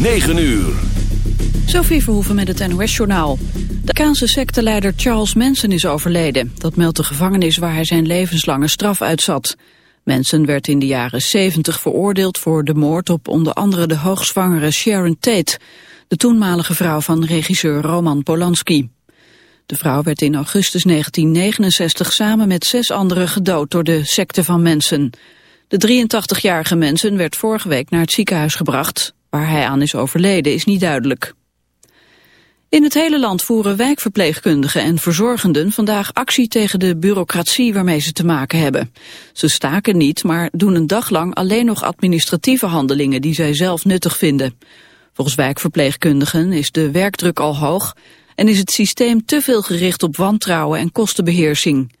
9 uur. Sophie Verhoeven met het NOS-journaal. De Kaanse secteleider Charles Manson is overleden. Dat meldt de gevangenis waar hij zijn levenslange straf uitzat. Manson werd in de jaren 70 veroordeeld voor de moord op onder andere de hoogzwangere Sharon Tate, de toenmalige vrouw van regisseur Roman Polanski. De vrouw werd in augustus 1969 samen met zes anderen gedood door de secte van Manson. De 83-jarige Manson werd vorige week naar het ziekenhuis gebracht. Waar hij aan is overleden is niet duidelijk. In het hele land voeren wijkverpleegkundigen en verzorgenden vandaag actie tegen de bureaucratie waarmee ze te maken hebben. Ze staken niet, maar doen een dag lang alleen nog administratieve handelingen die zij zelf nuttig vinden. Volgens wijkverpleegkundigen is de werkdruk al hoog en is het systeem te veel gericht op wantrouwen en kostenbeheersing.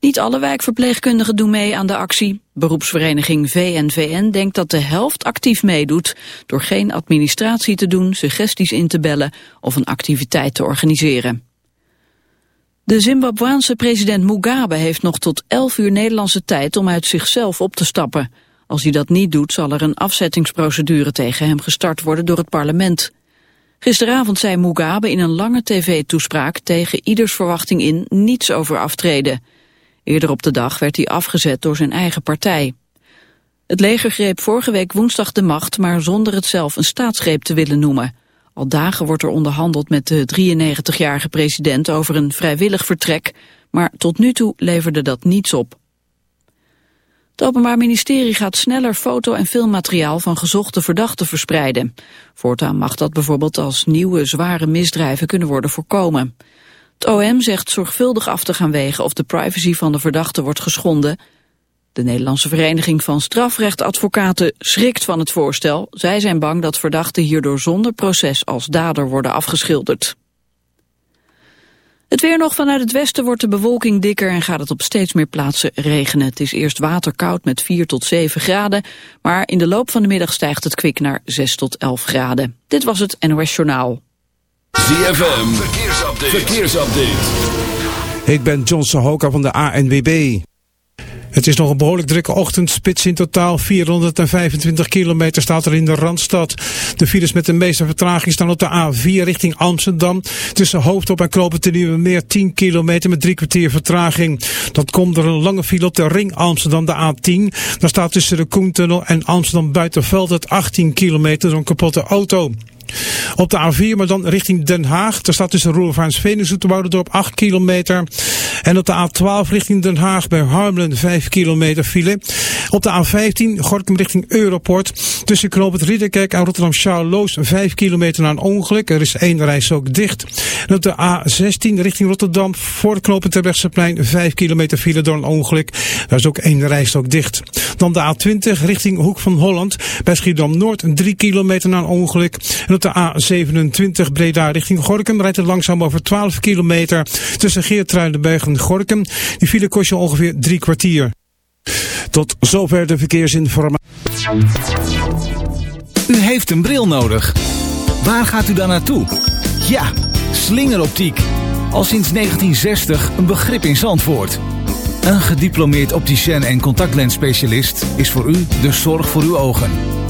Niet alle wijkverpleegkundigen doen mee aan de actie. Beroepsvereniging VNVN denkt dat de helft actief meedoet... door geen administratie te doen, suggesties in te bellen of een activiteit te organiseren. De Zimbabwaanse president Mugabe heeft nog tot 11 uur Nederlandse tijd om uit zichzelf op te stappen. Als hij dat niet doet zal er een afzettingsprocedure tegen hem gestart worden door het parlement. Gisteravond zei Mugabe in een lange tv-toespraak tegen ieders verwachting in niets over aftreden... Eerder op de dag werd hij afgezet door zijn eigen partij. Het leger greep vorige week woensdag de macht, maar zonder het zelf een staatsgreep te willen noemen. Al dagen wordt er onderhandeld met de 93-jarige president over een vrijwillig vertrek, maar tot nu toe leverde dat niets op. Het Openbaar Ministerie gaat sneller foto- en filmmateriaal van gezochte verdachten verspreiden. Voortaan mag dat bijvoorbeeld als nieuwe zware misdrijven kunnen worden voorkomen. Het OM zegt zorgvuldig af te gaan wegen of de privacy van de verdachte wordt geschonden. De Nederlandse Vereniging van Strafrechtadvocaten schrikt van het voorstel. Zij zijn bang dat verdachten hierdoor zonder proces als dader worden afgeschilderd. Het weer nog vanuit het westen wordt de bewolking dikker en gaat het op steeds meer plaatsen regenen. Het is eerst waterkoud met 4 tot 7 graden, maar in de loop van de middag stijgt het kwik naar 6 tot 11 graden. Dit was het NOS Journaal. ZFM, verkeersupdate. verkeersupdate. Ik ben John Sahoka van de ANWB. Het is nog een behoorlijk drukke ochtendspits in totaal. 425 kilometer staat er in de Randstad. De files met de meeste vertraging staan op de A4 richting Amsterdam. Tussen Hoofdop en Knopen ten Nieuwe meer 10 kilometer met drie kwartier vertraging. Dat komt door een lange file op de ring Amsterdam, de A10. Daar staat tussen de Koentunnel en Amsterdam Buitenveld het 18 kilometer door een kapotte auto. Op de A4, maar dan richting Den Haag. Er staat tussen Roelvaansveen en Zoeterwoudendorp 8 kilometer. En op de A12 richting Den Haag bij Harmelen 5 kilometer file. Op de A15 Gorkum richting Europort. Tussen Knoop Ridderkerk en Rotterdam Charloes 5 kilometer na een ongeluk. Er is één reis ook dicht. En op de A16 richting Rotterdam voor knooppunt Terbrechtseplein 5 kilometer file door een ongeluk. Daar is ook één reis ook dicht. Dan de A20 richting Hoek van Holland. Bij Schiedam Noord 3 kilometer na een ongeluk. De A27 Breda richting Gorkum rijdt het langzaam over 12 kilometer tussen Geertruidenberg en Gorkum. Die file kost je ongeveer drie kwartier. Tot zover de verkeersinformatie. U heeft een bril nodig. Waar gaat u dan naartoe? Ja, slingeroptiek. Al sinds 1960 een begrip in Zandvoort. Een gediplomeerd opticien en contactlensspecialist is voor u de zorg voor uw ogen.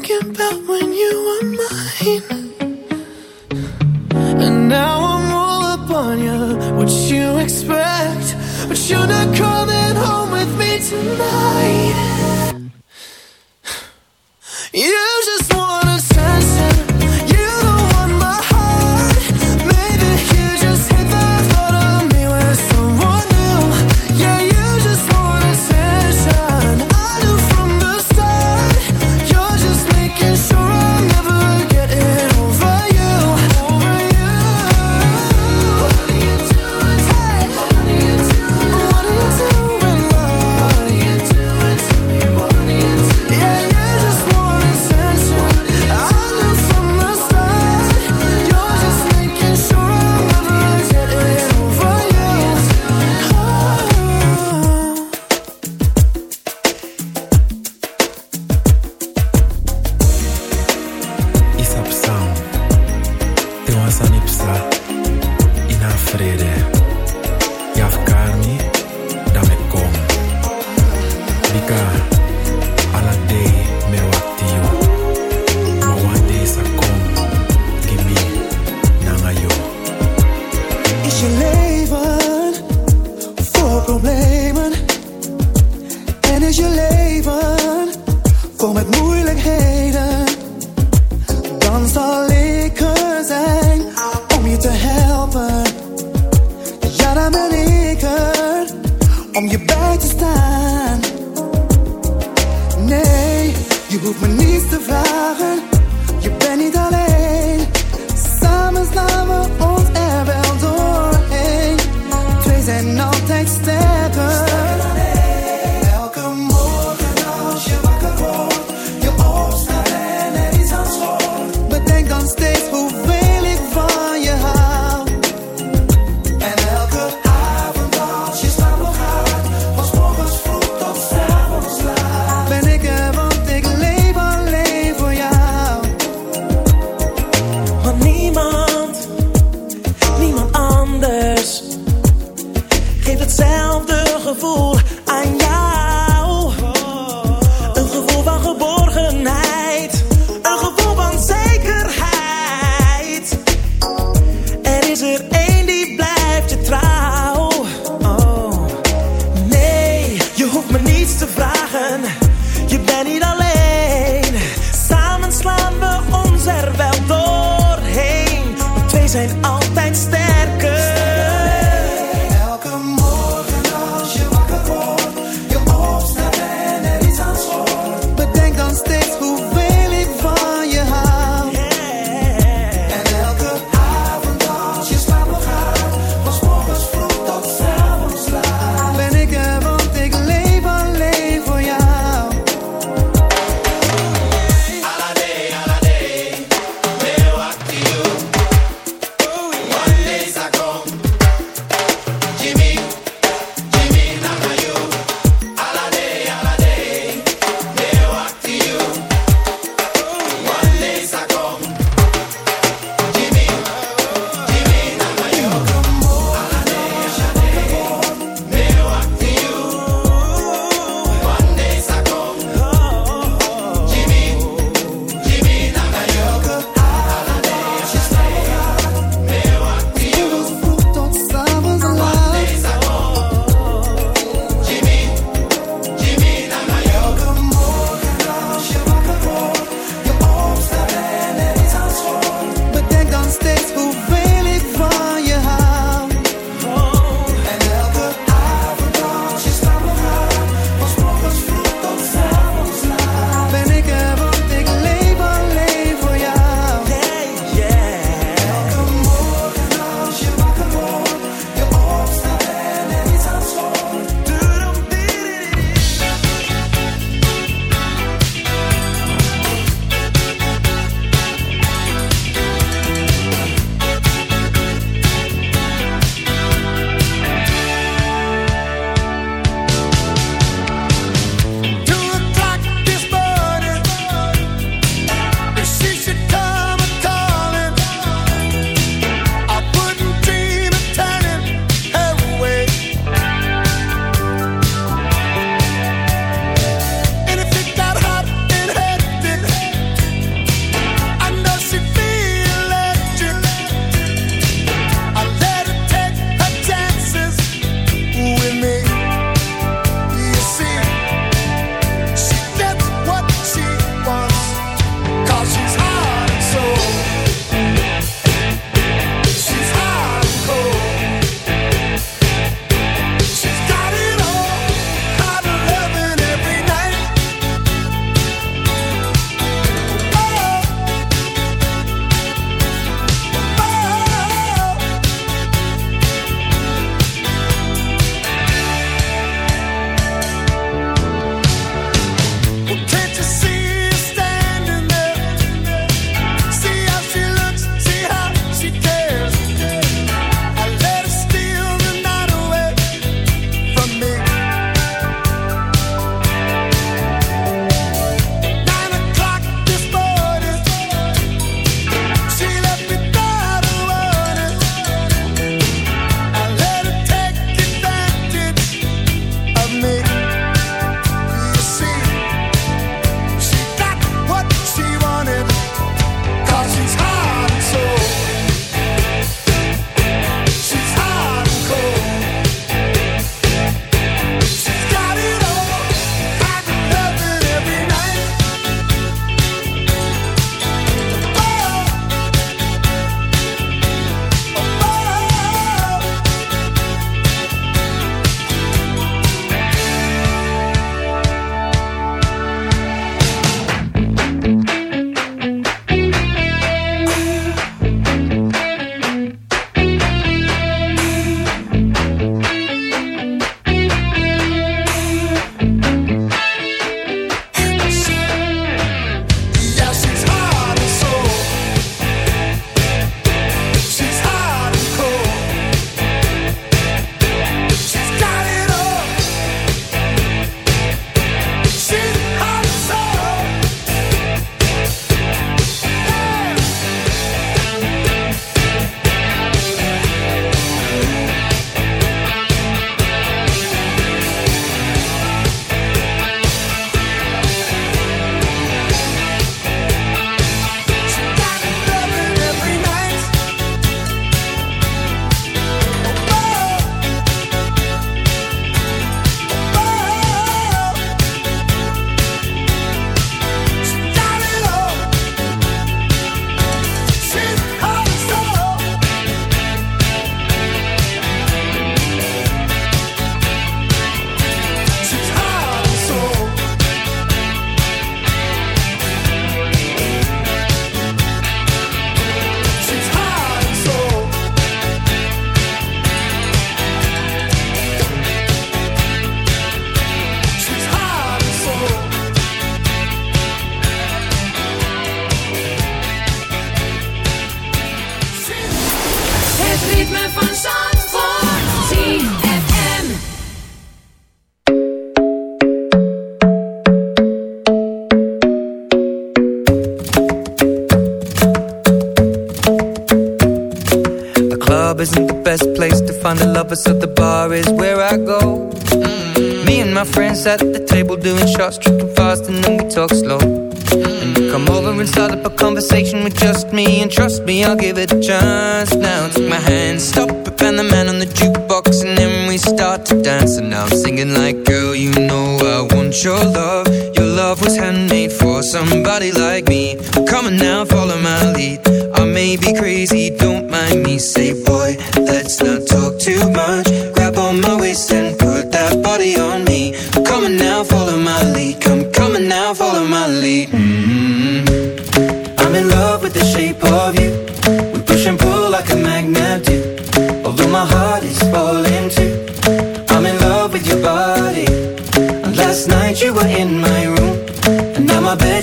when you were mine. And now I'm all up on. What you expect? But you're not coming home with me tonight.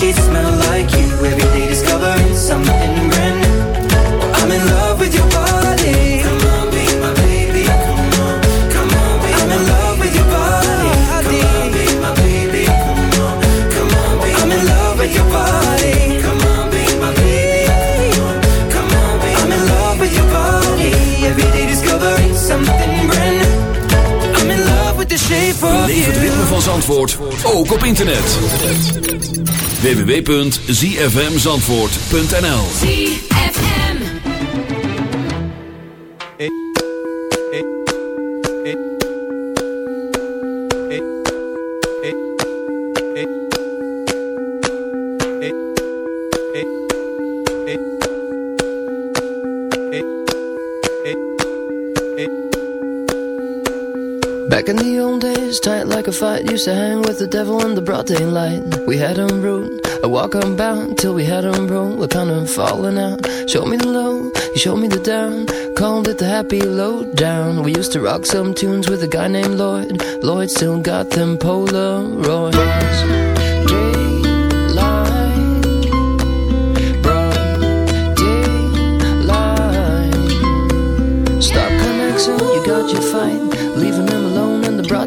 sheets smell like you. Every day discovering something brand new. I'm in love with your body. Come on, be my baby. Come on, come on, be I'm in love with your body. Come on, be my baby. Come on, come on, be I'm in love with your body. Come on, be my baby. Come on, come on, be I'm in love with your body. Every day discovering something brand new. I'm in love with the shape of Beleef het ritme van Zandvoort, ook op internet. www.zfmzandvoort.nl tight like a fight, used to hang with the devil in the broad daylight. We had him rude, a walk unbound till we had him broke. We're kind of falling out. Show me the low, you showed me the down. Called it the happy low down. We used to rock some tunes with a guy named Lloyd. Lloyd still got them Polaroids.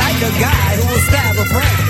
like a guy who will stab a friend.